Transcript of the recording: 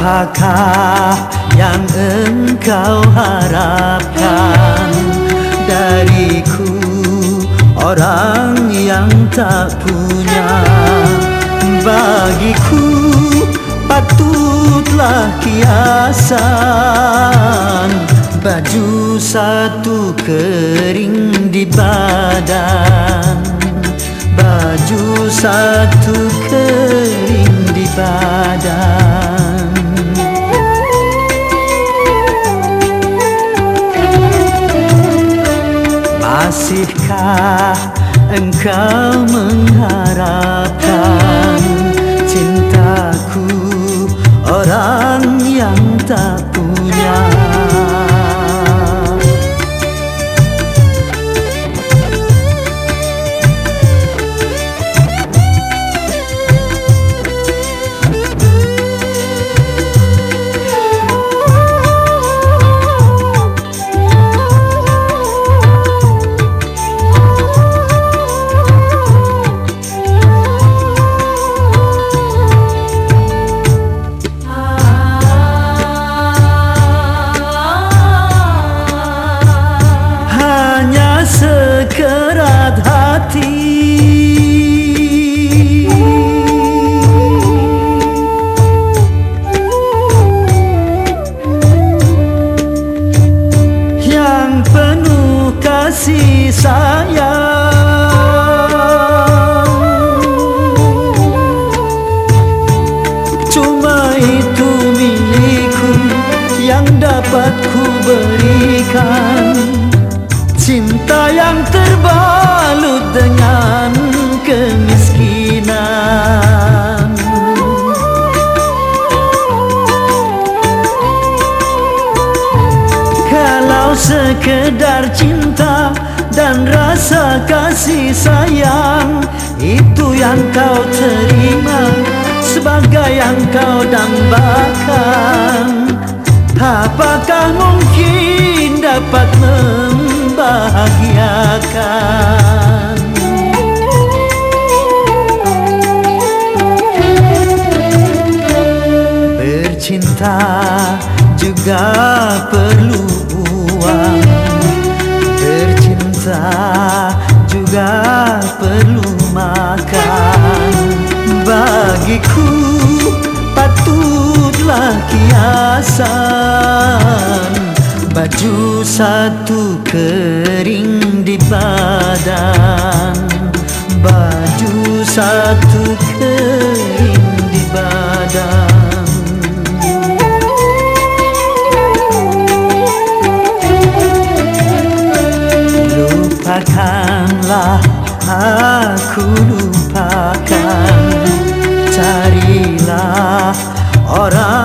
Apakah yang engkau harapkan dariku? Orang yang tak punya Bagiku patutlah kiasan. Baju satu kering di badan. Baju satu kering di badan Masihkah engkau mengharapkan kasih sayang. Cuma itu milikku yang dapat ku berikan. Cinta yang terbalut dengan kemiskinan sekedar cinta dan rasa kasih sayang. Itu yang kau terima sebagai yang kau dambakan. Apakah mungkin dapat membahagiakan? Bercinta juga perlu uang Bercinta juga perlu makan. Bagiku patutlah kiasan. Baju satu kering di badan. Baju satu kering di badan aku lupakan. Carilah orang